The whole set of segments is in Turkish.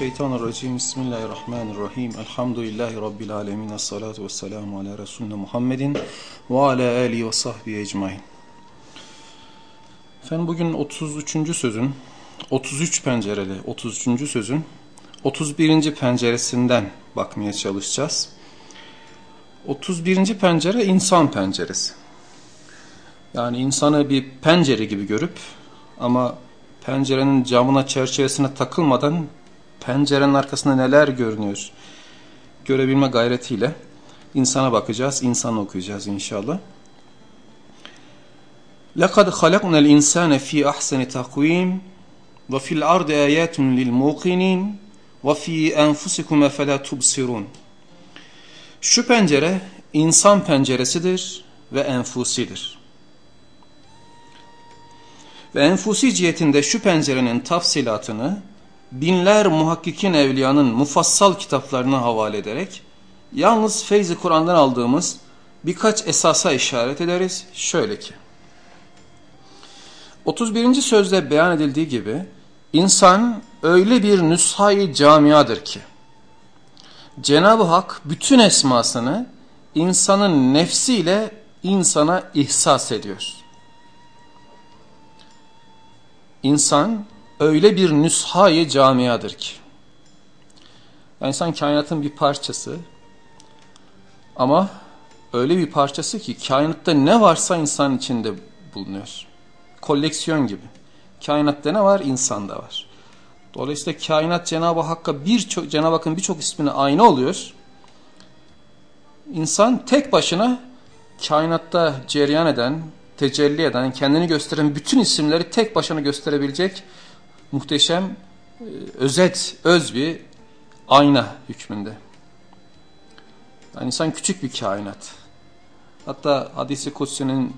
billahi mineşşeytanirracim. Bismillahirrahmanirrahim. Elhamdülillahi rabbil alamin. Essalatu vesselamu ala resulina Muhammedin ve ala alihi ve sahbihi ecmaîn. Efendim bugün 33. sözün 33 pencereli 33. sözün 31. penceresinden bakmaya çalışacağız. 31. pencere insan penceresi. Yani insanı bir pencere gibi görüp ama pencerenin camına çerçevesine takılmadan pencerenin arkasında neler görünüyor görebilme gayretiyle insana bakacağız, insan okuyacağız inşallah. لَقَدْ خَلَقْنَا الْاِنْسَانَ ف۪ي أَحْسَنِ تَقْو۪يمٍ وَفِي الْأَرْضِ آيَاتٌ لِلْمُوقِنِينَ وَفِي أَنْفُسِكُمْ فَلَا تُبْصِرُونَ Şu pencere insan penceresidir ve enfusidir. Ve enfusi cihetinde şu pencerenin tafsilatını binler muhakkikin evliyanın mufassal kitaplarına havale ederek yalnız feyzi Kur'an'dan aldığımız birkaç esasa işaret ederiz. Şöyle ki 31. sözde beyan edildiği gibi insan öyle bir nüshayı camiadır ki Cenab-ı Hak bütün esmasını insanın nefsiyle insana ihsas ediyor. İnsan öyle bir nüshayı camiadır ki. Yani insan kainatın bir parçası ama öyle bir parçası ki kainatta ne varsa insan içinde bulunuyor. Koleksiyon gibi. Kainatta ne var? İnsanda var. Dolayısıyla kainat Cenab-ı Hakk'a birçok Cenab-ı Hakk'ın birçok ismine aynı oluyor. İnsan tek başına kainatta cereyan eden, tecelli eden, kendini gösteren bütün isimleri tek başına gösterebilecek muhteşem, e, özet, öz bir ayna hükmünde. Yani insan küçük bir kainat. Hatta hadisi kutsinin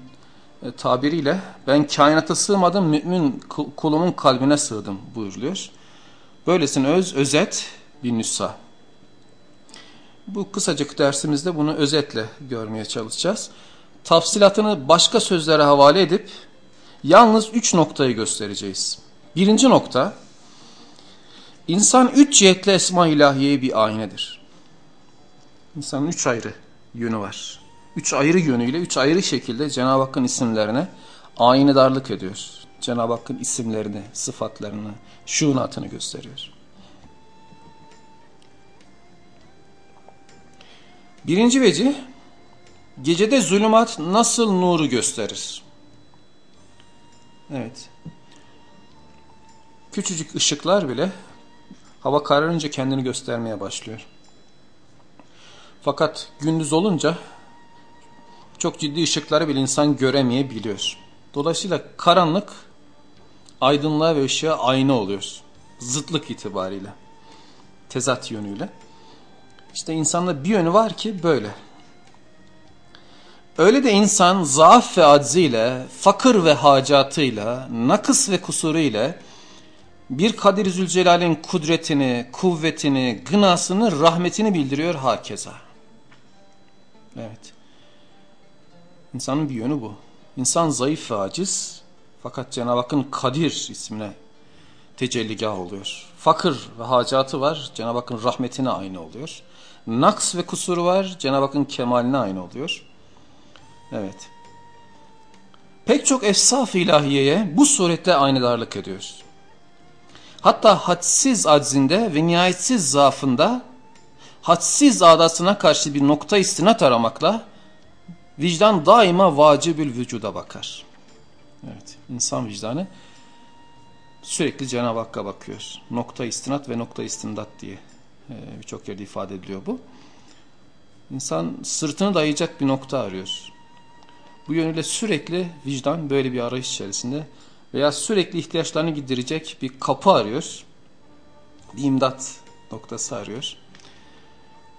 e, tabiriyle ben kainata sığmadım mümin kulumun kalbine sığdım buyuruluyor. Böylesine öz, özet bir nüsa. Bu kısacık dersimizde bunu özetle görmeye çalışacağız. Tafsilatını başka sözlere havale edip yalnız üç noktayı göstereceğiz. Birinci nokta, insan üç cihetle esma ilahiyeye bir aynedir. İnsanın üç ayrı yönü var. Üç ayrı yönüyle, üç ayrı şekilde Cenab-ı Hakk'ın isimlerine aynedarlık ediyor. Cenab-ı Hakk'ın isimlerini, sıfatlarını, şunatını gösteriyor. Birinci veci, gecede zulümat nasıl nuru gösterir? Evet. Küçücük ışıklar bile hava kararınca kendini göstermeye başlıyor. Fakat gündüz olunca çok ciddi ışıkları bile insan göremeyebiliyor. Dolayısıyla karanlık aydınlığa ve ışığa aynı oluyor. Zıtlık itibariyle. Tezat yönüyle. İşte insanda bir yönü var ki böyle. Öyle de insan zaaf ve acziyle, fakir ve hacatıyla, nakıs ve kusuruyla bir Kadir Zülcelal'in kudretini, kuvvetini, gınasını, rahmetini bildiriyor hakeza. Evet. İnsanın bir yönü bu. İnsan zayıf ve aciz fakat Cenab-ı Hakk'ın Kadir ismine tecelligah oluyor. Fakir ve hacatı var Cenab-ı Hakk'ın rahmetine aynı oluyor. Naks ve kusuru var Cenab-ı Hakk'ın kemaline aynı oluyor. Evet. Pek çok efsaf ilahiyeye bu surette aynedarlık ediyoruz. Hatta hadsiz aczinde ve nihayetsiz zaafında hadsiz adasına karşı bir nokta istinat aramakla vicdan daima vacibül vücuda bakar. Evet, insan vicdanı sürekli Cenab-ı Hakk'a bakıyor. Nokta istinat ve nokta istindat diye e, birçok yerde ifade ediliyor bu. İnsan sırtını dayayacak bir nokta arıyor. Bu yönüyle sürekli vicdan böyle bir arayış içerisinde veya sürekli ihtiyaçlarını giderecek bir kapı arıyor. Bir imdat noktası arıyor.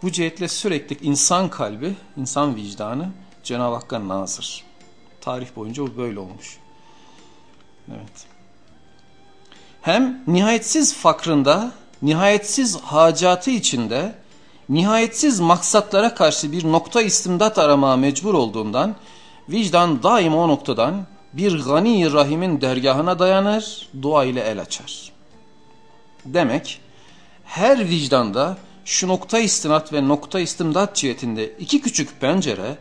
Bu cihetle sürekli insan kalbi, insan vicdanı Cenab-ı Hakk'a nazır. Tarih boyunca bu böyle olmuş. Evet. Hem nihayetsiz fakrında, nihayetsiz hacatı içinde, nihayetsiz maksatlara karşı bir nokta istimdat aramaya mecbur olduğundan, vicdan daima o noktadan bir gani rahimin dergahına dayanır, dua ile el açar. Demek her vicdanda şu nokta istinat ve nokta istimdat cihetinde iki küçük pencere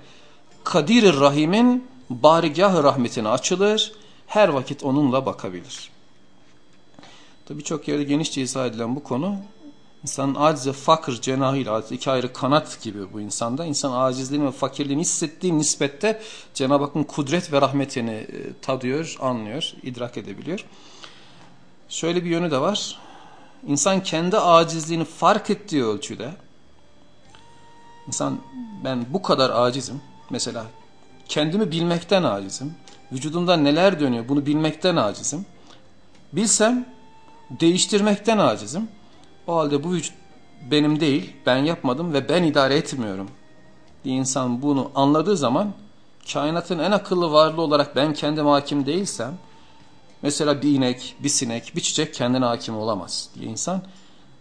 Kadir-i Rahim'in barigah rahmetine açılır, her vakit onunla bakabilir. Tabi birçok yerde genişçe izah edilen bu konu İnsanın aciz ve fakir cenahıyla iki ayrı kanat gibi bu insanda. İnsan acizliğini ve fakirliğini hissettiği nispette Cenab-ı Hakk'ın kudret ve rahmetini e, tadıyor, anlıyor, idrak edebiliyor. Şöyle bir yönü de var. İnsan kendi acizliğini fark ettiği ölçüde insan ben bu kadar acizim. Mesela kendimi bilmekten acizim. Vücudumda neler dönüyor bunu bilmekten acizim. Bilsem değiştirmekten acizim. O halde bu vücut benim değil, ben yapmadım ve ben idare etmiyorum. Bir insan bunu anladığı zaman kainatın en akıllı varlığı olarak ben kendim hakim değilsem, mesela bir inek, bir sinek, bir çiçek kendine hakim olamaz diye insan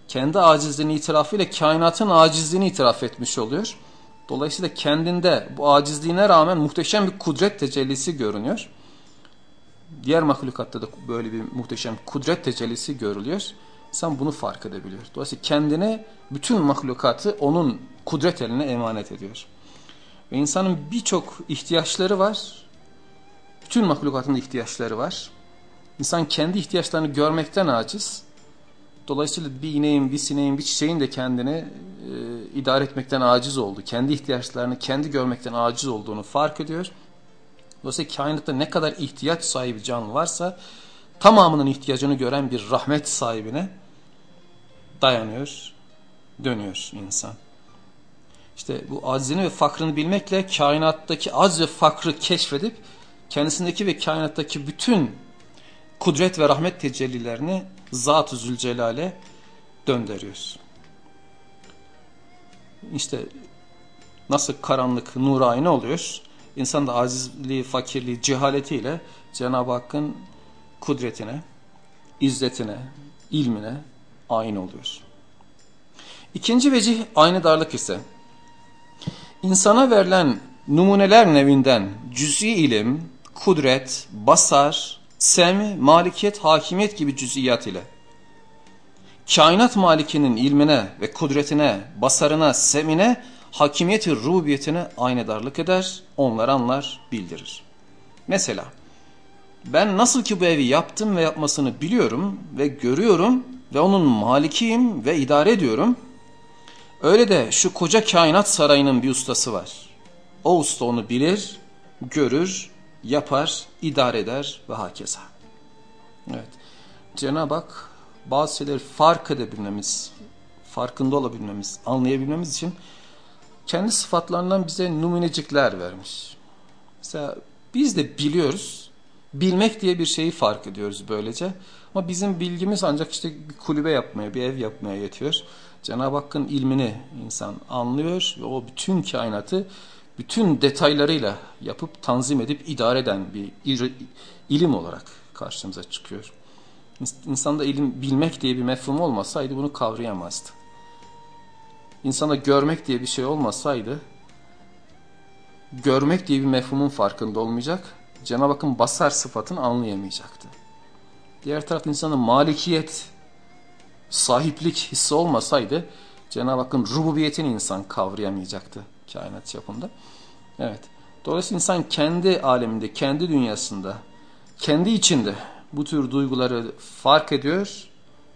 kendi acizliğini itirafıyla kainatın acizliğini itiraf etmiş oluyor. Dolayısıyla kendinde bu acizliğine rağmen muhteşem bir kudret tecellisi görünüyor. Diğer mahlukatta da böyle bir muhteşem kudret tecellisi görülüyor. İnsan bunu fark edebiliyor. Dolayısıyla kendine bütün mahlukatı onun kudret eline emanet ediyor. Ve insanın birçok ihtiyaçları var. Bütün mahlukatın ihtiyaçları var. İnsan kendi ihtiyaçlarını görmekten aciz. Dolayısıyla bir ineğin, bir sineğin, bir çiçeğin de kendini e, idare etmekten aciz oldu. Kendi ihtiyaçlarını kendi görmekten aciz olduğunu fark ediyor. Dolayısıyla kainatta ne kadar ihtiyaç sahibi canlı varsa tamamının ihtiyacını gören bir rahmet sahibine dayanıyor, dönüyor insan. İşte bu aczini ve fakrını bilmekle kainattaki az ve fakrı keşfedip kendisindeki ve kainattaki bütün kudret ve rahmet tecellilerini Zat-ı Zülcelal'e döndürüyoruz. İşte nasıl karanlık nur aynı oluyor. İnsan da azizliği, fakirliği, cehaletiyle Cenab-ı Hakk'ın kudretine, izzetine, ilmine, aynı oluyor. İkinci vecih aynı darlık ise insana verilen numuneler nevinden cüz'i ilim, kudret, basar, sem, malikiyet, hakimiyet gibi cüz'iyat ile kainat malikinin ilmine ve kudretine, basarına, semine, hakimiyeti rububiyetine aynı darlık eder, onları anlar, bildirir. Mesela ben nasıl ki bu evi yaptım ve yapmasını biliyorum ve görüyorum ve onun malikiyim ve idare ediyorum. Öyle de şu koca kainat sarayının bir ustası var. O usta onu bilir, görür, yapar, idare eder ve hakeza. Evet. Cenab-ı Hak bazı şeyleri fark edebilmemiz, farkında olabilmemiz, anlayabilmemiz için kendi sıfatlarından bize numunecikler vermiş. Mesela biz de biliyoruz, bilmek diye bir şeyi fark ediyoruz böylece. Ama bizim bilgimiz ancak işte bir kulübe yapmaya, bir ev yapmaya yetiyor. Cenab-ı Hakk'ın ilmini insan anlıyor ve o bütün kainatı bütün detaylarıyla yapıp tanzim edip idare eden bir ilim olarak karşımıza çıkıyor. İnsanda ilim bilmek diye bir mefhum olmasaydı bunu kavrayamazdı. İnsanda görmek diye bir şey olmasaydı görmek diye bir mefhumun farkında olmayacak. Cenab-ı Hakk'ın basar sıfatını anlayamayacaktı. Diğer tarafta insanın malikiyet, sahiplik hissi olmasaydı Cenab-ı Hakk'ın rububiyetini insan kavrayamayacaktı kainat çapında. Evet. Dolayısıyla insan kendi aleminde, kendi dünyasında, kendi içinde bu tür duyguları fark ediyor,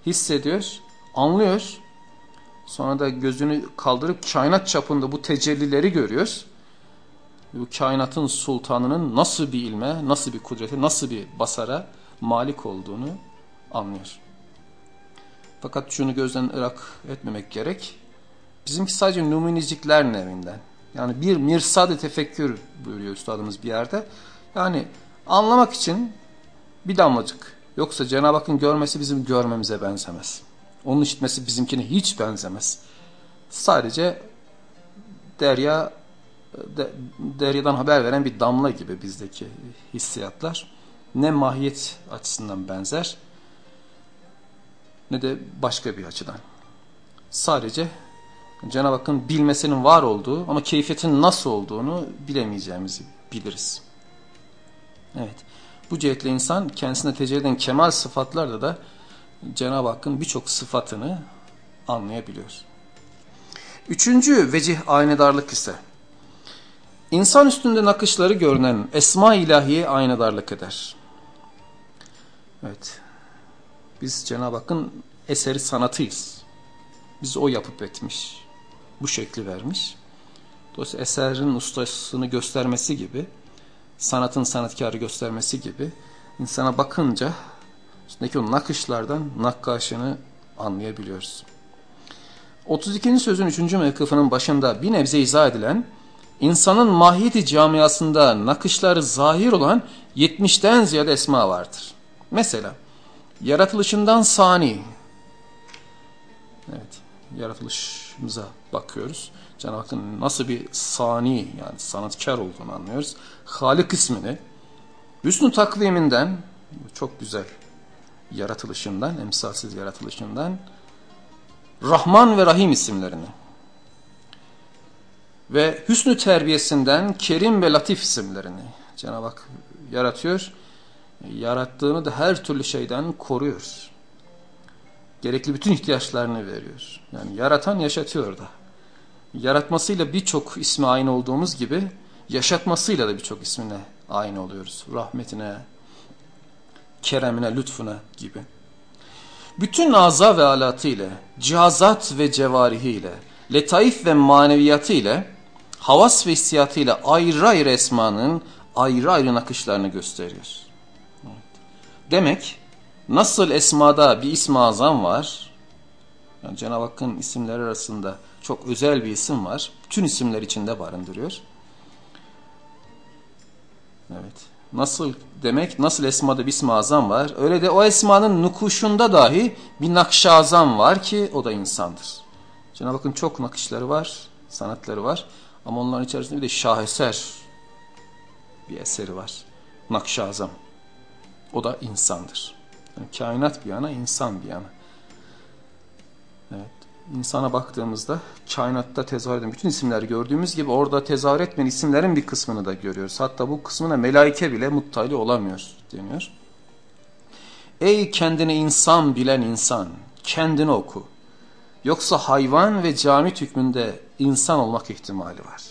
hissediyor, anlıyor. Sonra da gözünü kaldırıp kainat çapında bu tecellileri görüyoruz. Bu kainatın sultanının nasıl bir ilme, nasıl bir kudrete, nasıl bir basara malik olduğunu anlıyor. Fakat şunu gözden ırak etmemek gerek. Bizimki sadece numunizikler nevinden. Yani bir mirsad-ı tefekkür buyuruyor üstadımız bir yerde. Yani anlamak için bir damlacık. Yoksa Cenab-ı Hakk'ın görmesi bizim görmemize benzemez. Onun işitmesi bizimkine hiç benzemez. Sadece derya de, deryadan haber veren bir damla gibi bizdeki hissiyatlar ne mahiyet açısından benzer ne de başka bir açıdan. Sadece Cenab-ı Hakk'ın bilmesinin var olduğu ama keyfiyetin nasıl olduğunu bilemeyeceğimizi biliriz. Evet. Bu cihetle insan kendisine tecelli eden kemal sıfatlarda da Cenab-ı Hakk'ın birçok sıfatını anlayabiliyor. Üçüncü vecih aynedarlık ise insan üstünde nakışları görünen esma ilahiye aynedarlık eder. Evet. Biz Cenab-ı Hakk'ın eseri sanatıyız. Biz o yapıp etmiş. Bu şekli vermiş. Dolayısıyla eserin ustasını göstermesi gibi, sanatın sanatkarı göstermesi gibi insana bakınca üstündeki o nakışlardan nakkaşını anlayabiliyoruz. 32. sözün 3. mevkıfının başında bir nebze izah edilen insanın mahiyeti camiasında nakışları zahir olan 70'ten ziyade esma vardır. Mesela yaratılışından sani. Evet, yaratılışımıza bakıyoruz. Cenab-ı Hakk'ın nasıl bir sani yani sanatkar olduğunu anlıyoruz. Halik ismini Hüsnü takviminden çok güzel yaratılışından, emsalsiz yaratılışından Rahman ve Rahim isimlerini ve hüsnü terbiyesinden Kerim ve Latif isimlerini Cenab-ı Hak yaratıyor. Yarattığını da her türlü şeyden koruyor. Gerekli bütün ihtiyaçlarını veriyor. Yani yaratan yaşatıyor da. Yaratmasıyla birçok ismi aynı olduğumuz gibi yaşatmasıyla da birçok ismine aynı oluyoruz. Rahmetine, keremine, lütfuna gibi. Bütün aza ve alatı ile, cihazat ve cevarihi ile, letaif ve maneviyatı ile, havas ve hissiyatı ile ayrı ayrı esmanın ayrı ayrı nakışlarını gösteriyor. Demek nasıl esmada bir ismi azam var, yani Cenab-ı Hakk'ın isimleri arasında çok özel bir isim var, bütün isimler içinde barındırıyor. Evet. Nasıl demek? Nasıl esmada bir ismi azam var? Öyle de o esmanın nukuşunda dahi bir nakş azam var ki o da insandır. Cenab-ı Hakk'ın çok nakışları var, sanatları var. Ama onların içerisinde bir de şaheser bir eseri var. nakş azam. O da insandır. Yani kainat bir yana, insan bir yana. Evet insana baktığımızda kainatta tezahür eden bütün isimleri gördüğümüz gibi orada tezahür etmeyen isimlerin bir kısmını da görüyoruz. Hatta bu kısmına melaike bile muttali olamıyor deniyor. Ey kendini insan bilen insan, kendini oku. Yoksa hayvan ve cami hükmünde insan olmak ihtimali var.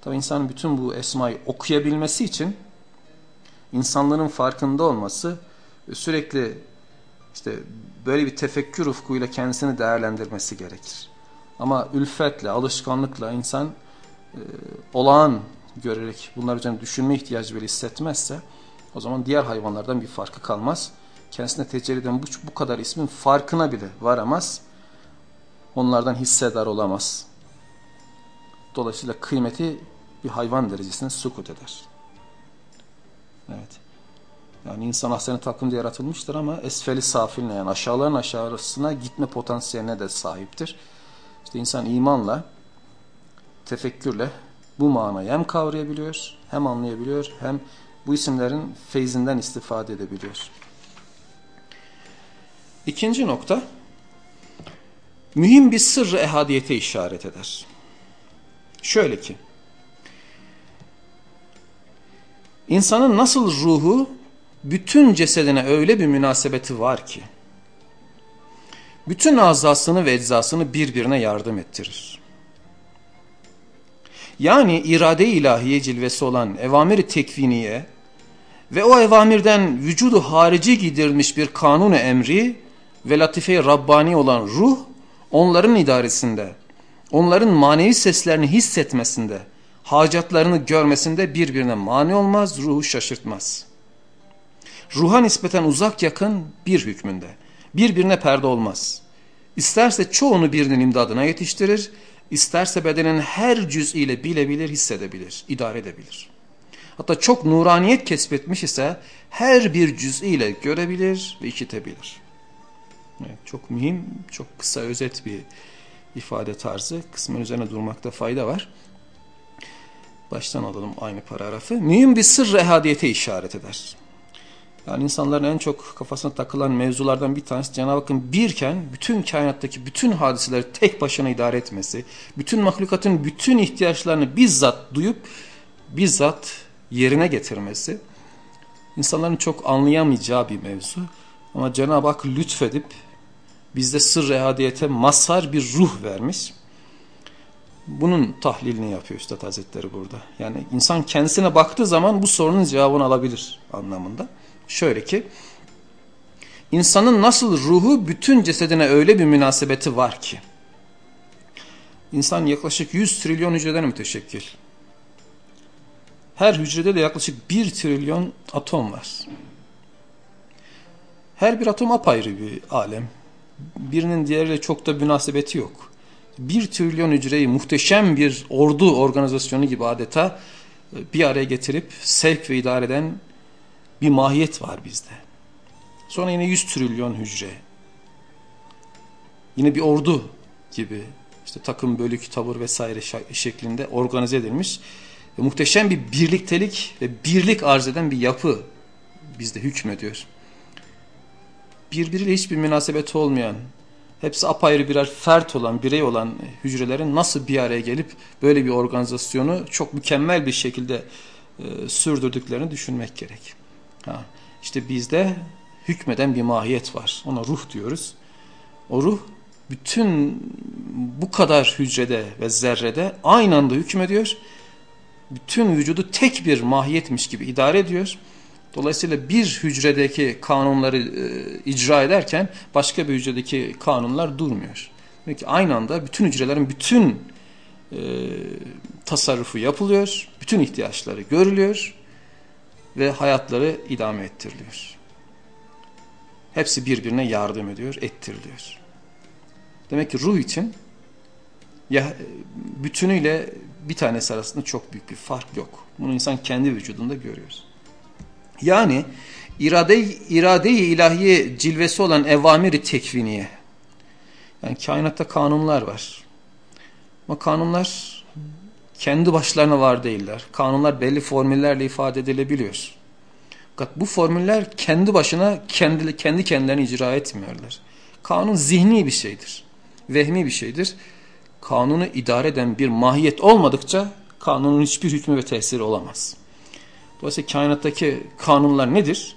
Tabi insanın bütün bu esmayı okuyabilmesi için insanların farkında olması sürekli işte böyle bir tefekkür ufkuyla kendisini değerlendirmesi gerekir. Ama ülfetle, alışkanlıkla insan e, olağan görerek bunlar üzerine düşünme ihtiyacı bile hissetmezse o zaman diğer hayvanlardan bir farkı kalmaz. Kendisine tecelli eden bu, bu kadar ismin farkına bile varamaz. Onlardan hissedar olamaz. Dolayısıyla kıymeti bir hayvan derecesine sukut eder. Evet. Yani insan ahsen takımda yaratılmıştır ama esfeli safiline yani aşağıların aşağısına gitme potansiyeline de sahiptir. İşte insan imanla, tefekkürle bu manayı hem kavrayabiliyor, hem anlayabiliyor, hem bu isimlerin feyzinden istifade edebiliyor. İkinci nokta, mühim bir sırrı ehadiyete işaret eder. Şöyle ki, insanın nasıl ruhu bütün cesedine öyle bir münasebeti var ki, bütün azasını ve eczasını birbirine yardım ettirir. Yani irade ilahiye cilvesi olan evamiri tekviniye ve o evamirden vücudu harici giydirilmiş bir kanunu emri ve latife Rabbani olan ruh onların idaresinde, onların manevi seslerini hissetmesinde, hacatlarını görmesinde birbirine mani olmaz, ruhu şaşırtmaz.'' ruha nispeten uzak yakın bir hükmünde. Birbirine perde olmaz. İsterse çoğunu birinin imdadına yetiştirir, isterse bedenin her cüz'iyle bilebilir, hissedebilir, idare edebilir. Hatta çok nuraniyet kesbetmiş ise her bir cüz'iyle görebilir ve işitebilir. Evet, çok mühim, çok kısa özet bir ifade tarzı. Kısmen üzerine durmakta fayda var. Baştan alalım aynı paragrafı. Mühim bir sır ehadiyete işaret eder. Yani insanların en çok kafasına takılan mevzulardan bir tanesi Cenab-ı Hakk'ın birken bütün kainattaki bütün hadiseleri tek başına idare etmesi, bütün mahlukatın bütün ihtiyaçlarını bizzat duyup bizzat yerine getirmesi insanların çok anlayamayacağı bir mevzu. Ama Cenab-ı Hak lütfedip bizde sır ehadiyete mazhar bir ruh vermiş. Bunun tahlilini yapıyor Üstad Hazretleri burada. Yani insan kendisine baktığı zaman bu sorunun cevabını alabilir anlamında. Şöyle ki, insanın nasıl ruhu bütün cesedine öyle bir münasebeti var ki, insan yaklaşık 100 trilyon hücreden müteşekkil. Her hücrede de yaklaşık 1 trilyon atom var. Her bir atom apayrı bir alem. Birinin diğeriyle çok da münasebeti yok. Bir trilyon hücreyi muhteşem bir ordu organizasyonu gibi adeta e, bir araya getirip sevk ve idare eden bir mahiyet var bizde. Sonra yine 100 trilyon hücre. Yine bir ordu gibi işte takım, bölük, tavır vesaire şeklinde organize edilmiş ve muhteşem bir birliktelik ve birlik arz eden bir yapı bizde hükmediyor. Birbiriyle hiçbir münasebeti olmayan, hepsi apayrı birer fert olan, birey olan hücrelerin nasıl bir araya gelip böyle bir organizasyonu çok mükemmel bir şekilde e, sürdürdüklerini düşünmek gerek. Ha, işte bizde hükmeden bir mahiyet var. Ona ruh diyoruz. O ruh bütün bu kadar hücrede ve zerrede aynı anda hükmediyor. Bütün vücudu tek bir mahiyetmiş gibi idare ediyor. Dolayısıyla bir hücredeki kanunları e, icra ederken başka bir hücredeki kanunlar durmuyor. Demek ki aynı anda bütün hücrelerin bütün e, tasarrufu yapılıyor, bütün ihtiyaçları görülüyor ve hayatları idame ettiriliyor. Hepsi birbirine yardım ediyor, ettiriliyor. Demek ki ruh için ya bütünüyle bir tanesi arasında çok büyük bir fark yok. Bunu insan kendi vücudunda görüyoruz. Yani irade-i irade ilahiye cilvesi olan evamiri tekviniye. Yani kainatta kanunlar var. Ama kanunlar kendi başlarına var değiller. Kanunlar belli formüllerle ifade edilebiliyor. Fakat bu formüller kendi başına kendi, kendi kendilerini icra etmiyorlar. Kanun zihni bir şeydir. Vehmi bir şeydir. Kanunu idare eden bir mahiyet olmadıkça kanunun hiçbir hükmü ve tesiri olamaz. Dolayısıyla kainattaki kanunlar nedir?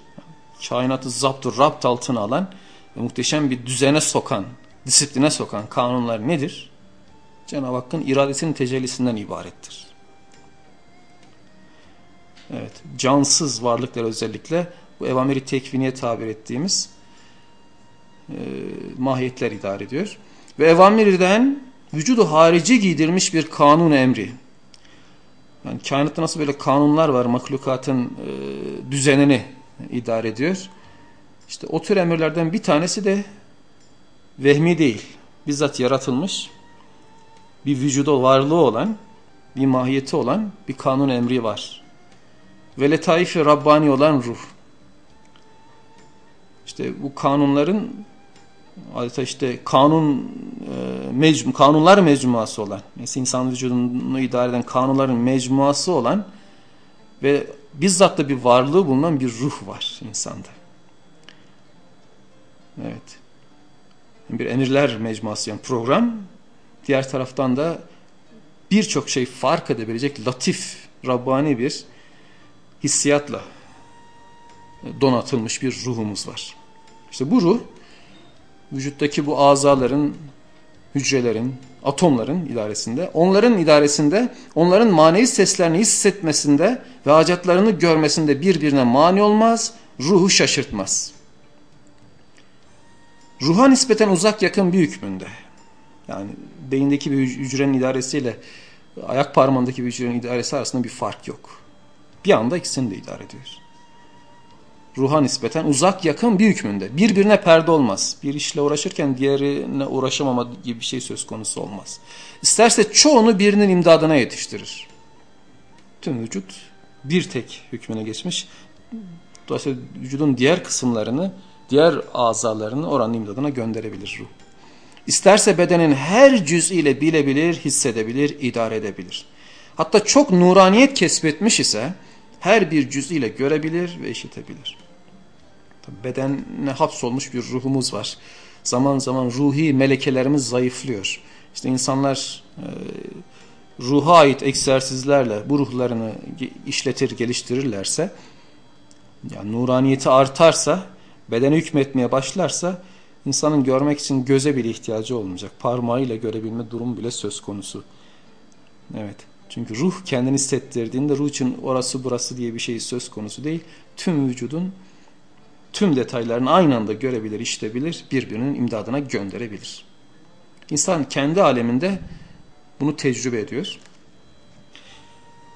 Kainatı zaptur rapt altına alan ve muhteşem bir düzene sokan, disipline sokan kanunlar nedir? Cenab-ı Hakk'ın iradesinin tecellisinden ibarettir. Evet, cansız varlıklar özellikle bu evameri tekviniye tabir ettiğimiz e, mahiyetler idare ediyor. Ve evamirden vücudu harici giydirmiş bir kanun emri. Yani kainatta nasıl böyle kanunlar var mahlukatın e, düzenini idare ediyor. İşte o tür emirlerden bir tanesi de vehmi değil. Bizzat yaratılmış bir vücuda varlığı olan bir mahiyeti olan bir kanun emri var. Ve letaifi Rabbani olan ruh. İşte bu kanunların adeta işte kanun e, mecmu, kanunlar mecmuası olan mesela insan vücudunu idare eden kanunların mecmuası olan ve bizzat da bir varlığı bulunan bir ruh var insanda. Evet. Bir emirler mecmuası yani program. Diğer taraftan da birçok şey fark edebilecek latif, Rabbani bir hissiyatla donatılmış bir ruhumuz var. İşte bu ruh vücuttaki bu azaların, hücrelerin, atomların idaresinde, onların idaresinde, onların manevi seslerini hissetmesinde ve hacatlarını görmesinde birbirine mani olmaz, ruhu şaşırtmaz. Ruha nispeten uzak yakın bir hükmünde. Yani beyindeki bir hücrenin idaresiyle ayak parmağındaki bir hücrenin idaresi arasında bir fark yok. Bir anda ikisini de idare ediyor ruha nispeten uzak yakın bir hükmünde. Birbirine perde olmaz. Bir işle uğraşırken diğerine uğraşamama gibi bir şey söz konusu olmaz. İsterse çoğunu birinin imdadına yetiştirir. Tüm vücut bir tek hükmüne geçmiş. Dolayısıyla vücudun diğer kısımlarını, diğer azalarını oranın imdadına gönderebilir ruh. İsterse bedenin her cüz'iyle bilebilir, hissedebilir, idare edebilir. Hatta çok nuraniyet kesbetmiş ise her bir cüz'iyle görebilir ve işitebilir bedenine hapsolmuş bir ruhumuz var. Zaman zaman ruhi melekelerimiz zayıflıyor. İşte insanlar e, ruha ait egzersizlerle bu ruhlarını işletir, geliştirirlerse, yani nuraniyeti artarsa, bedene hükmetmeye başlarsa, İnsanın görmek için göze bile ihtiyacı olmayacak. Parmağıyla görebilme durum bile söz konusu. Evet. Çünkü ruh kendini hissettirdiğinde ruh için orası burası diye bir şey söz konusu değil. Tüm vücudun tüm detaylarını aynı anda görebilir, işitebilir, birbirinin imdadına gönderebilir. İnsan kendi aleminde bunu tecrübe ediyor.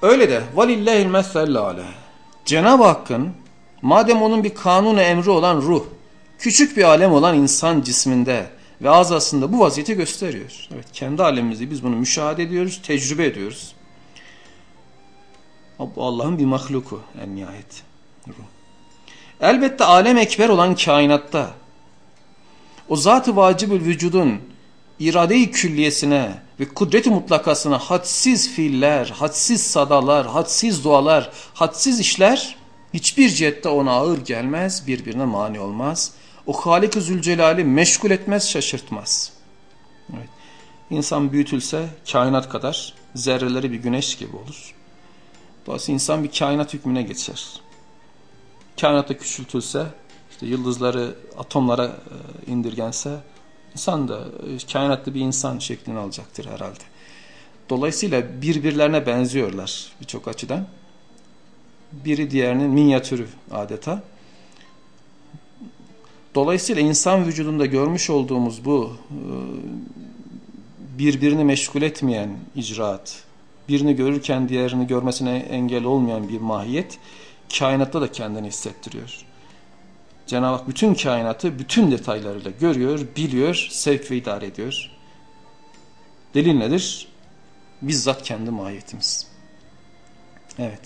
Öyle de valillahil mesellâle. Cenab-ı Hakk'ın madem onun bir kanunu emri olan ruh, küçük bir alem olan insan cisminde ve azasında bu vaziyeti gösteriyor. Evet, kendi alemimizde biz bunu müşahede ediyoruz, tecrübe ediyoruz. Bu Allah'ın bir mahluku en nihayet. Elbette alem ekber olan kainatta o zat-ı vacibül vücudun irade-i külliyesine ve kudret-i mutlakasına hadsiz fiiller, hadsiz sadalar, hadsiz dualar, hadsiz işler hiçbir cihette ona ağır gelmez, birbirine mani olmaz. O Halik-i Zülcelal'i meşgul etmez, şaşırtmaz. Evet. İnsan büyütülse kainat kadar zerreleri bir güneş gibi olur. Dolayısıyla insan bir kainat hükmüne geçer. Kainatta küçültülse, işte yıldızları atomlara e, indirgense, insan da e, kainatta bir insan şeklini alacaktır herhalde. Dolayısıyla birbirlerine benziyorlar birçok açıdan. Biri diğerinin minyatürü adeta. Dolayısıyla insan vücudunda görmüş olduğumuz bu e, birbirini meşgul etmeyen icraat, birini görürken diğerini görmesine engel olmayan bir mahiyet kainatta da kendini hissettiriyor. Cenab-ı Hak bütün kainatı bütün detaylarıyla görüyor, biliyor, sevk ve idare ediyor. Delil nedir? Bizzat kendi mahiyetimiz. Evet.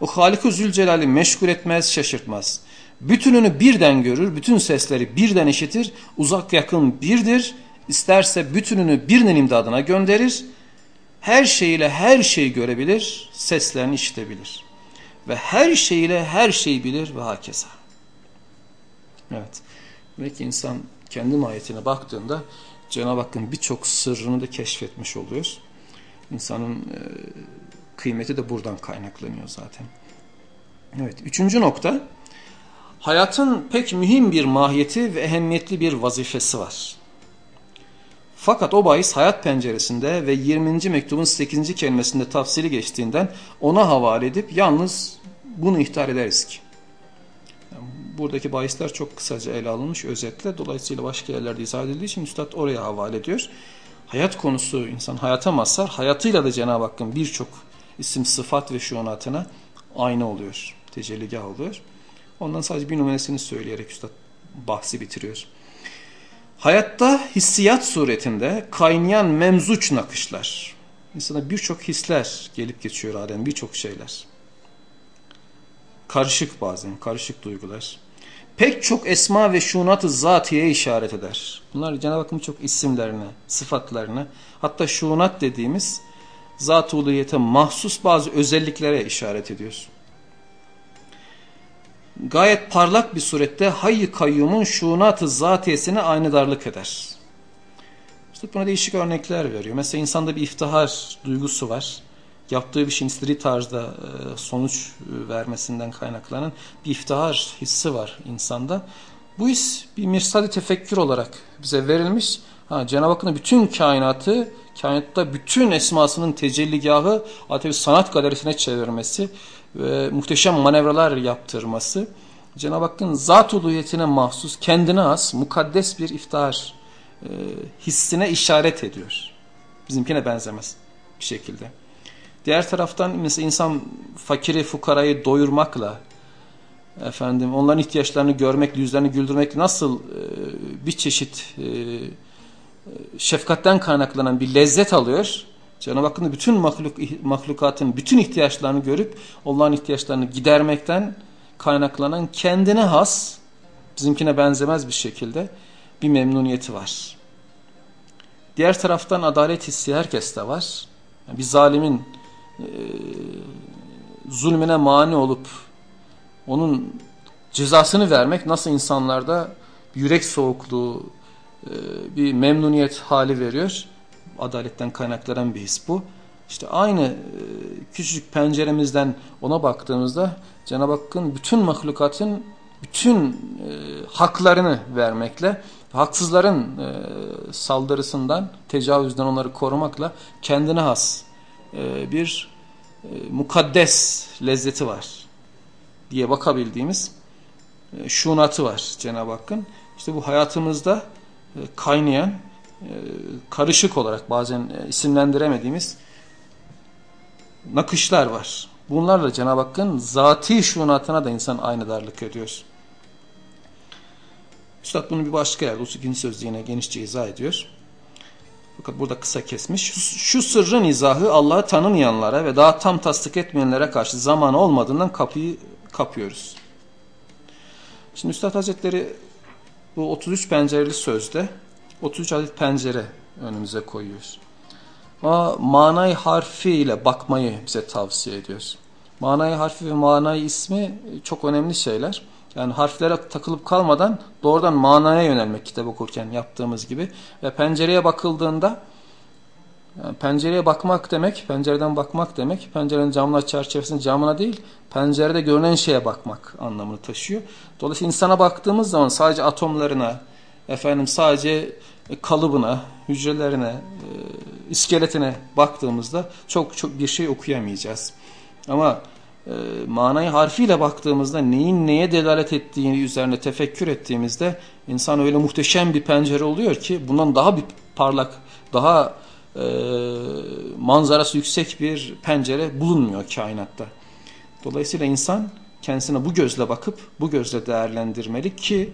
O Halik-i Zülcelal'i meşgul etmez, şaşırtmaz. Bütününü birden görür, bütün sesleri birden işitir, uzak yakın birdir. İsterse bütününü birinin imdadına gönderir, her şeyiyle her şeyi görebilir, seslerini işitebilir. Ve her şeyiyle her şeyi bilir ve hakeza. Evet. Demek ki insan kendi mahiyetine baktığında Cenab-ı Hakk'ın birçok sırrını da keşfetmiş oluyor. İnsanın e, kıymeti de buradan kaynaklanıyor zaten. Evet. Üçüncü nokta. Hayatın pek mühim bir mahiyeti ve ehemmiyetli bir vazifesi var. Fakat o bahis hayat penceresinde ve 20. mektubun 8. kelimesinde tafsili geçtiğinden ona havale edip yalnız bunu ihtar ederiz ki. Yani buradaki bahisler çok kısaca ele alınmış özetle. Dolayısıyla başka yerlerde izah edildiği için Üstad oraya havale ediyor. Hayat konusu insan hayata mazhar. Hayatıyla da Cenab-ı Hakk'ın birçok isim, sıfat ve şuunatına aynı oluyor. Tecelligah oluyor. Ondan sadece bir numarasını söyleyerek Üstad bahsi bitiriyor. Hayatta hissiyat suretinde kaynayan memzuç nakışlar. İnsana birçok hisler gelip geçiyor adem birçok şeyler. Karışık bazen, karışık duygular. Pek çok esma ve şunat-ı zatiye işaret eder. Bunlar Cenab-ı Hakk'ın çok isimlerine, sıfatlarına, hatta şunat dediğimiz zat-ı mahsus bazı özelliklere işaret ediyor gayet parlak bir surette hayy kayyumun şunat-ı zatiyesine aynedarlık eder. İşte buna değişik örnekler veriyor. Mesela insanda bir iftihar duygusu var. Yaptığı bir şeyin tarzda e, sonuç vermesinden kaynaklanan bir iftihar hissi var insanda. Bu his bir mirsad tefekkür olarak bize verilmiş. Ha, Cenab-ı Hakk'ın bütün kainatı, kainatta bütün esmasının tecelligahı adeta sanat galerisine çevirmesi ve muhteşem manevralar yaptırması Cenab-ı Hakk'ın zat uluhiyetine mahsus, kendine has, mukaddes bir iftihar e, hissine işaret ediyor. Bizimkine benzemez bir şekilde. Diğer taraftan mesela insan fakiri fukarayı doyurmakla efendim onların ihtiyaçlarını görmek, yüzlerini güldürmek nasıl e, bir çeşit e, şefkatten kaynaklanan bir lezzet alıyor. Cenab-ı Hakk'ın bütün mahluk, mahlukatın bütün ihtiyaçlarını görüp onların ihtiyaçlarını gidermekten kaynaklanan kendine has, bizimkine benzemez bir şekilde bir memnuniyeti var. Diğer taraftan adalet hissi herkeste var. Yani bir zalimin e, zulmüne mani olup onun cezasını vermek nasıl insanlarda yürek soğukluğu, e, bir memnuniyet hali veriyor adaletten kaynaklanan bir his bu. İşte aynı e, küçücük penceremizden ona baktığımızda Cenab-ı Hakk'ın bütün mahlukatın bütün e, haklarını vermekle, haksızların e, saldırısından, tecavüzden onları korumakla kendine has bir mukaddes lezzeti var diye bakabildiğimiz şunatı var Cenab-ı Hakk'ın. İşte bu hayatımızda kaynayan, karışık olarak bazen e, isimlendiremediğimiz nakışlar var. Bunlarla Cenab-ı Hakk'ın zati şunatına da insan aynı darlık ediyor. Üstad bunu bir başka yerde 32. sözde yine genişçe izah ediyor. Fakat burada kısa kesmiş. Şu, sırrın izahı Allah'ı tanımayanlara ve daha tam tasdik etmeyenlere karşı zamanı olmadığından kapıyı kapıyoruz. Şimdi Üstad Hazretleri bu 33 pencereli sözde 33 adet pencere önümüze koyuyor. Ama manayı harfiyle bakmayı bize tavsiye ediyor. Manayı harfi ve manayı ismi çok önemli şeyler. Yani harflere takılıp kalmadan doğrudan manaya yönelmek kitap okurken yaptığımız gibi. Ve pencereye bakıldığında yani pencereye bakmak demek, pencereden bakmak demek, pencerenin camlar çerçevesinin camına değil, pencerede görünen şeye bakmak anlamını taşıyor. Dolayısıyla insana baktığımız zaman sadece atomlarına, efendim sadece kalıbına, hücrelerine, e, iskeletine baktığımızda çok çok bir şey okuyamayacağız. Ama e, manayı harfiyle baktığımızda neyin neye delalet ettiğini üzerine tefekkür ettiğimizde insan öyle muhteşem bir pencere oluyor ki bundan daha bir parlak, daha e, manzarası yüksek bir pencere bulunmuyor kainatta. Dolayısıyla insan kendisine bu gözle bakıp bu gözle değerlendirmeli ki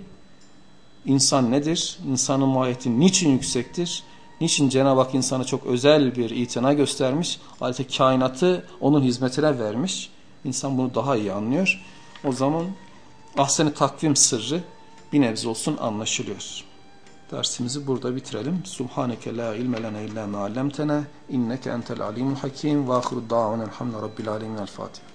insan nedir? İnsanın mahiyeti niçin yüksektir? Niçin Cenab-ı Hak insana çok özel bir itina göstermiş? Adeta kainatı onun hizmetine vermiş. İnsan bunu daha iyi anlıyor. O zaman ahsen takvim sırrı bir nebze olsun anlaşılıyor. Dersimizi burada bitirelim. Subhaneke la ilme lene illa ma allamtena inneke entel alimul hakim ve ahiru da'van elhamdülillahi rabbil alemin el Fatiha.